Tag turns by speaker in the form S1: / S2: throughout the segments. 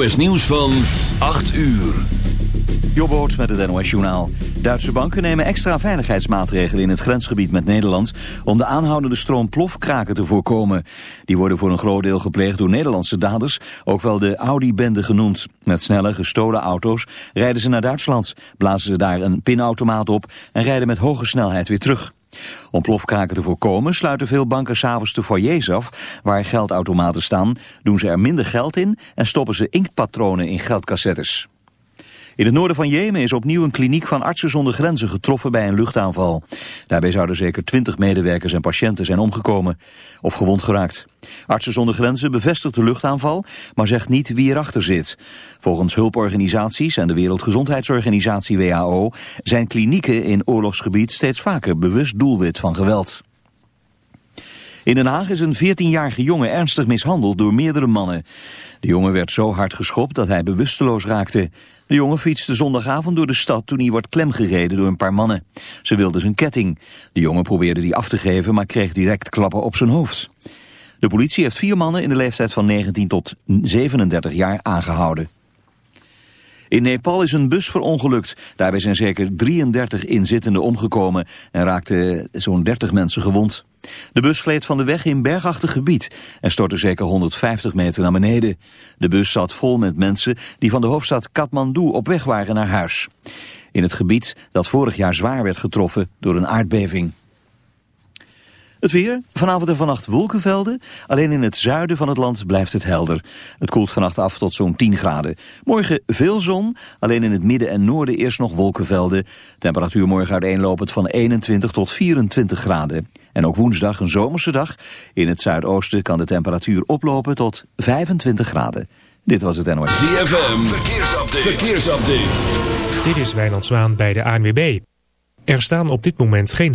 S1: NOS Nieuws van 8 uur.
S2: Jobboot met het NOS Journaal. Duitse banken nemen extra veiligheidsmaatregelen in het grensgebied met Nederland... om de aanhoudende stroom plofkraken te voorkomen. Die worden voor een groot deel gepleegd door Nederlandse daders... ook wel de Audi-bende genoemd. Met snelle, gestolen auto's rijden ze naar Duitsland... blazen ze daar een pinautomaat op en rijden met hoge snelheid weer terug. Om plofkraken te voorkomen sluiten veel banken s'avonds de foyers af... waar geldautomaten staan, doen ze er minder geld in... en stoppen ze inktpatronen in geldcassettes. In het noorden van Jemen is opnieuw een kliniek van artsen zonder grenzen getroffen bij een luchtaanval. Daarbij zouden zeker twintig medewerkers en patiënten zijn omgekomen of gewond geraakt. Artsen zonder grenzen bevestigt de luchtaanval, maar zegt niet wie erachter zit. Volgens hulporganisaties en de Wereldgezondheidsorganisatie WHO zijn klinieken in oorlogsgebied steeds vaker bewust doelwit van geweld. In Den Haag is een 14-jarige jongen ernstig mishandeld door meerdere mannen. De jongen werd zo hard geschopt dat hij bewusteloos raakte. De jongen fietste zondagavond door de stad toen hij wordt klemgereden door een paar mannen. Ze wilden zijn ketting. De jongen probeerde die af te geven, maar kreeg direct klappen op zijn hoofd. De politie heeft vier mannen in de leeftijd van 19 tot 37 jaar aangehouden. In Nepal is een bus verongelukt. Daarbij zijn zeker 33 inzittenden omgekomen en raakten zo'n 30 mensen gewond. De bus gleed van de weg in bergachtig gebied en stortte zeker 150 meter naar beneden. De bus zat vol met mensen die van de hoofdstad Kathmandu op weg waren naar huis. In het gebied dat vorig jaar zwaar werd getroffen door een aardbeving. Het weer, vanavond en vannacht wolkenvelden. Alleen in het zuiden van het land blijft het helder. Het koelt vannacht af tot zo'n 10 graden. Morgen veel zon, alleen in het midden en noorden eerst nog wolkenvelden. Temperatuur morgen uiteenlopend van 21 tot 24 graden. En ook woensdag een zomerse dag. In het zuidoosten kan de temperatuur oplopen tot 25 graden. Dit was het NOS.
S1: ZFM, verkeersupdate. verkeersupdate.
S3: Dit is Wijnand Zwaan bij de ANWB. Er staan op dit moment geen...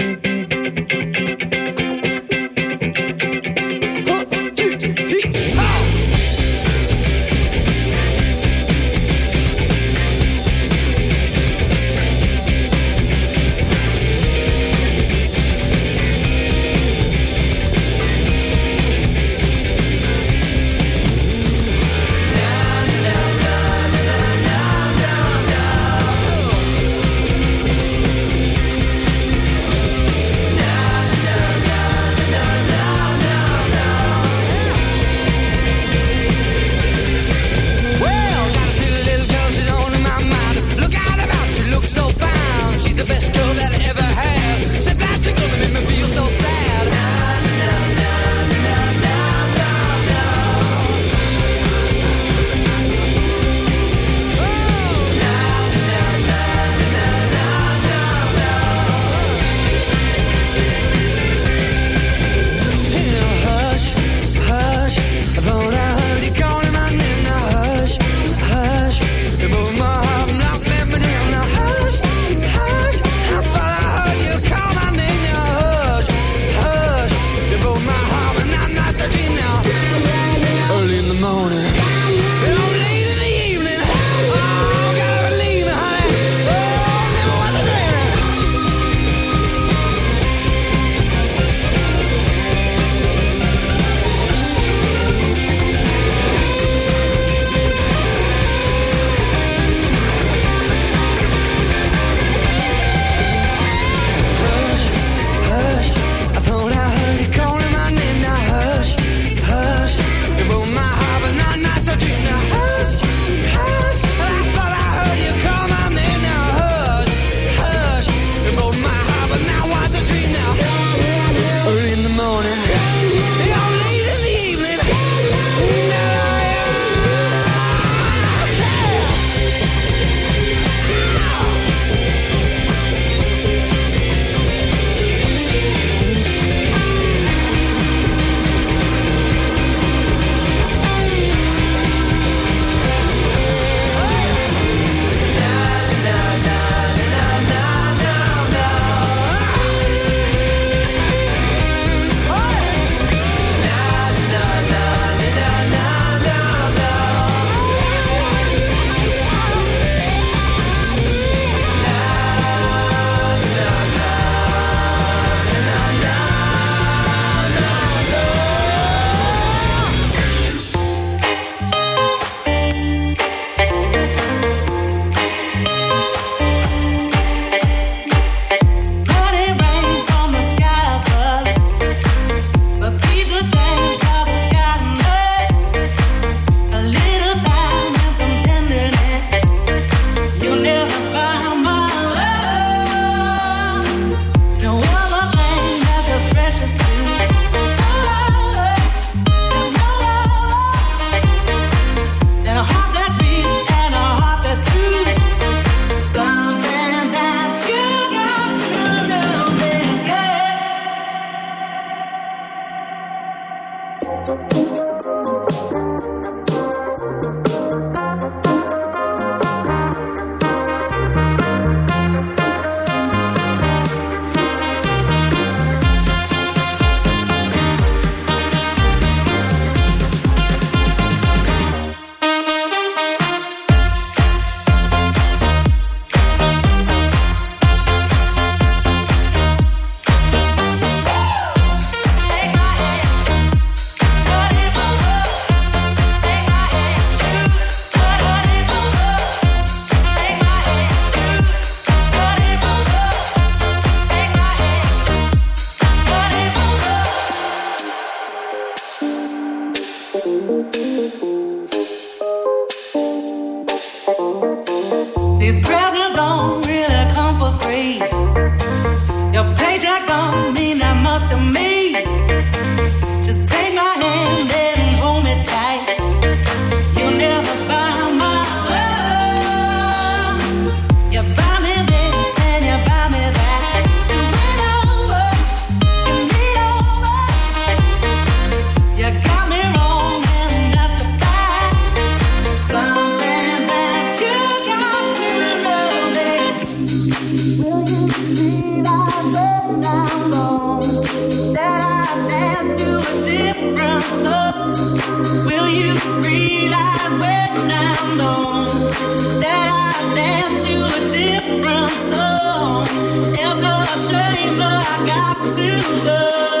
S1: got to love.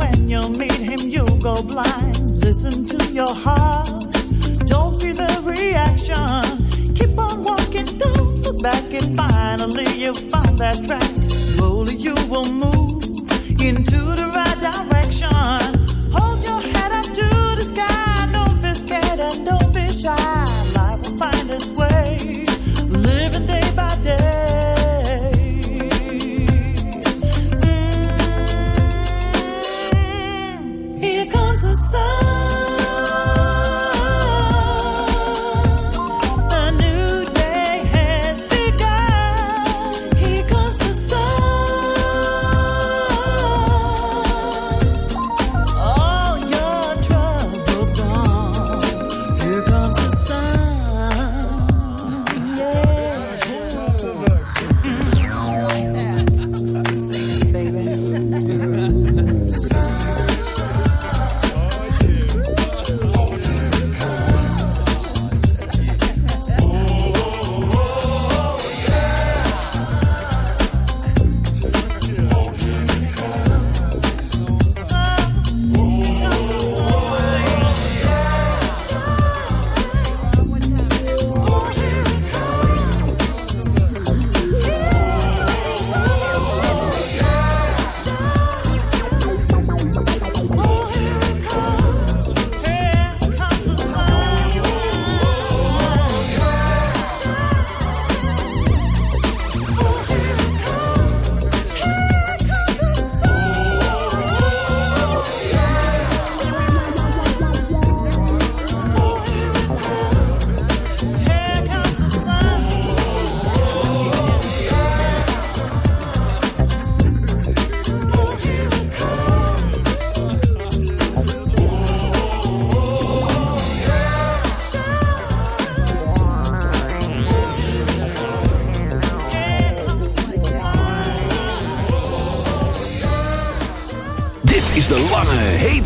S4: when you meet him, you go blind. Listen to your heart. Don't be the reaction. Keep on walking, don't look back, and finally you find that track. Slowly you will move into the right direction.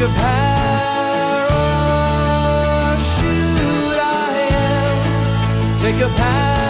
S4: Take a parachute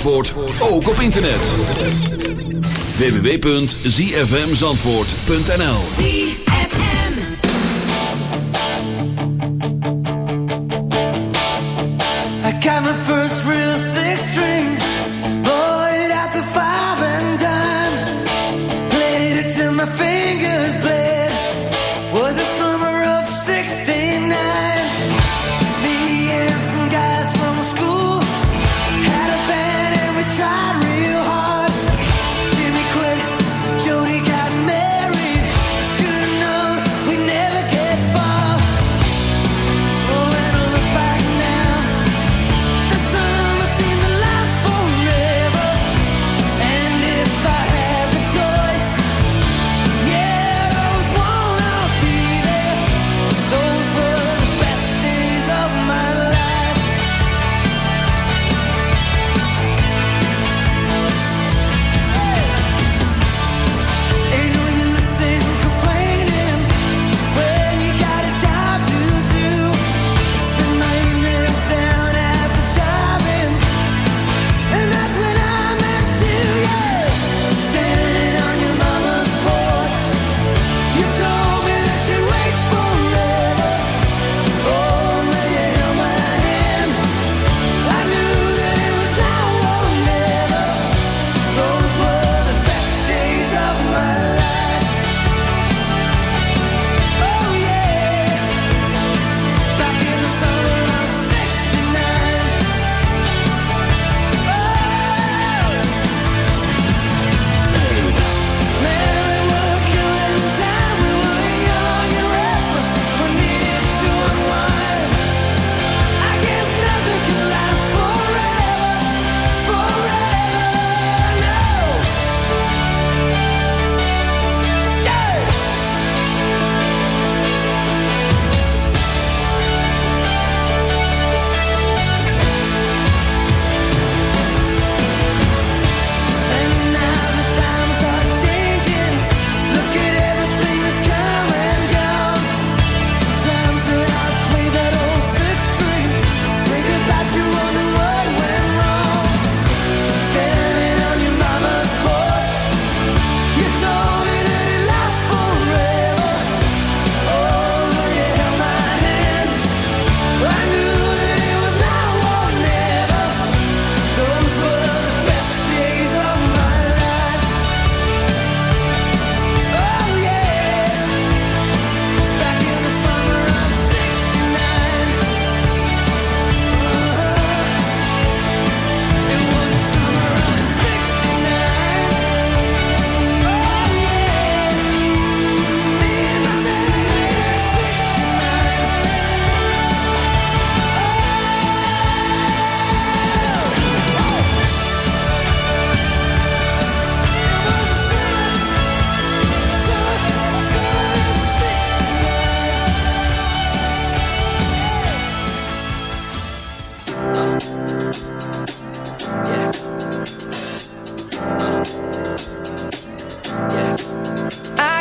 S1: Zandvoort ook op internet. www.zfmzandvoort.nl
S5: ZFM
S6: I got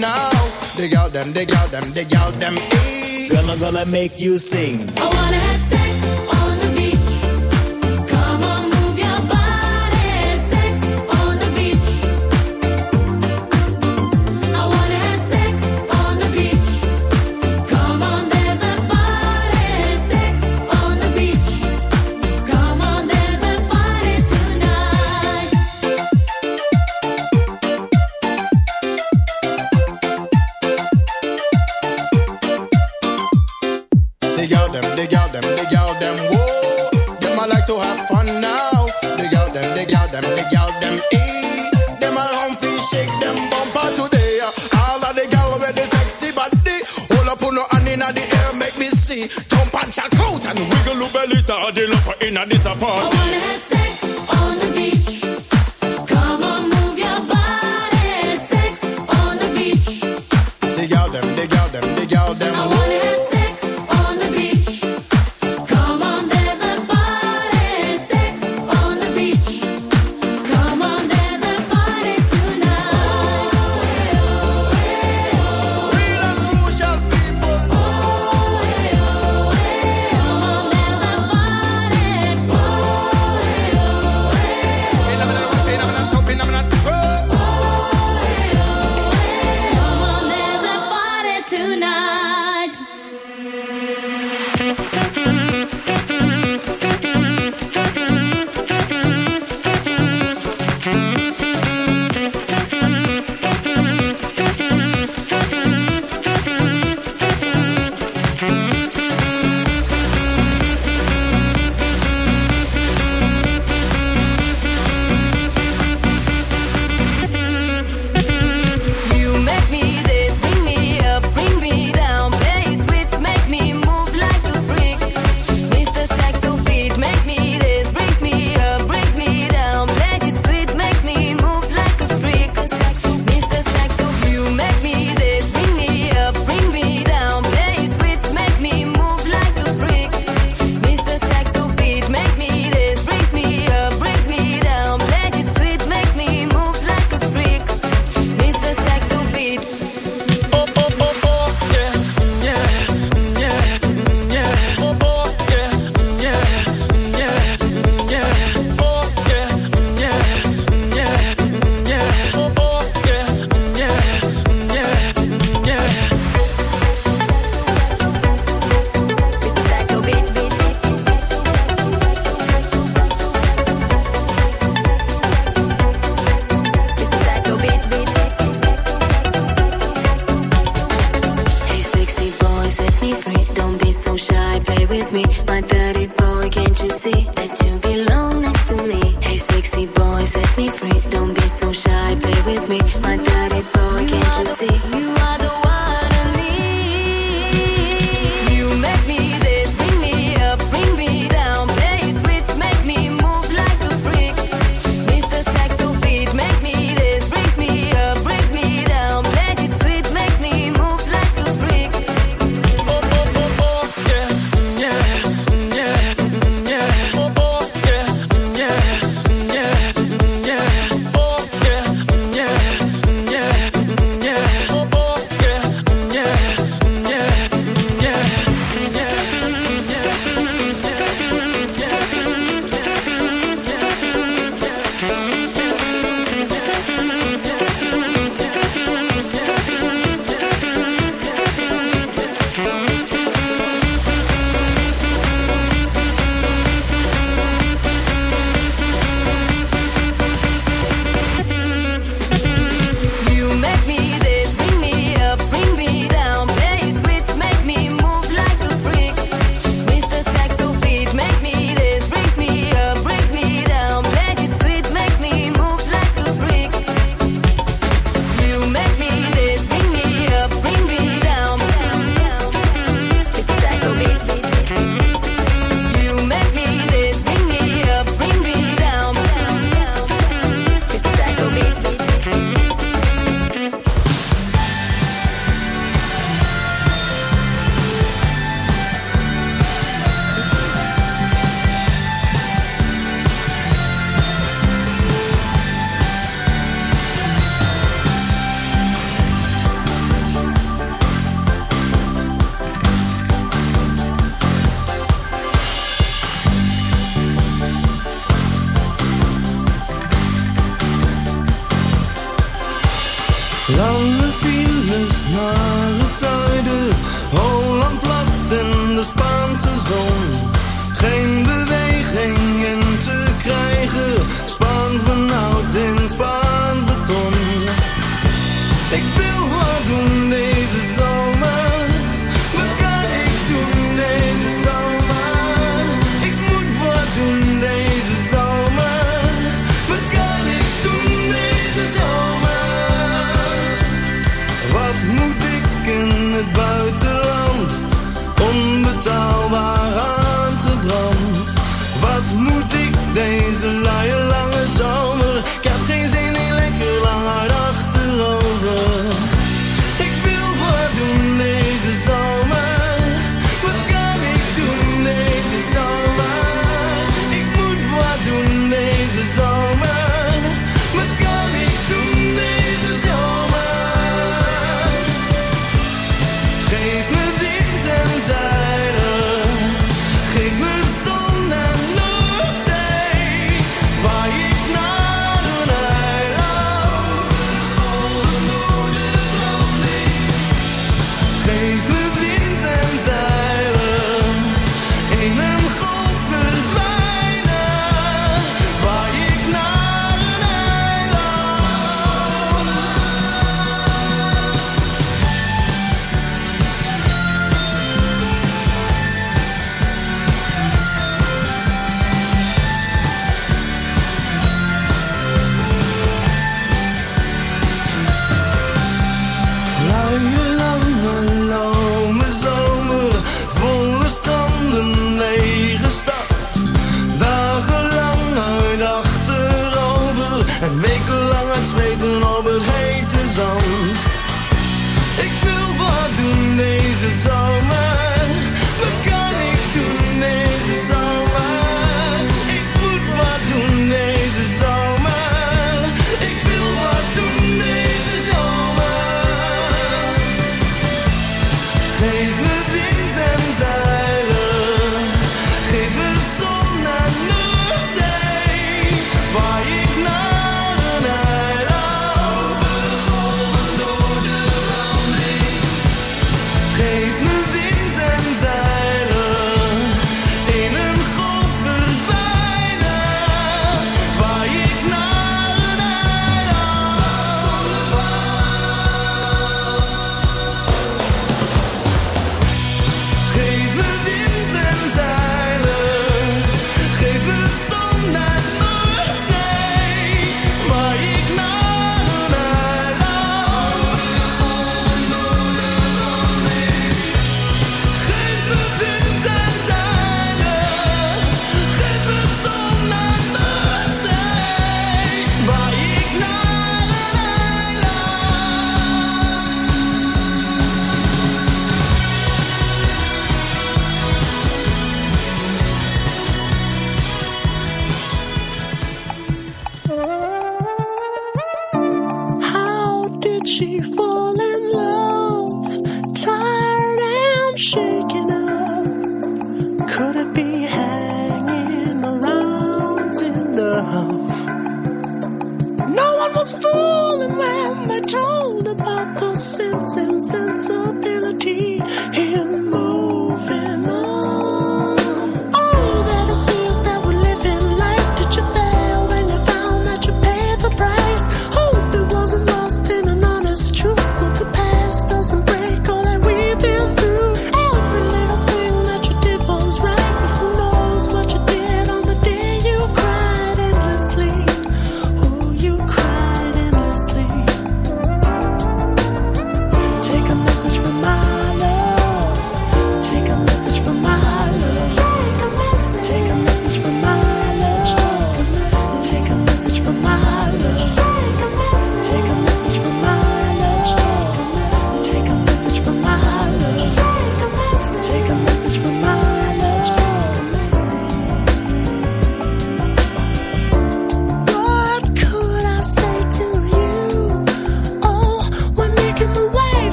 S7: now. Dig out them, dig out them, dig out them. Eat.
S8: Girl, I'm gonna make you sing.
S9: I wanna have sex.
S10: disappoint.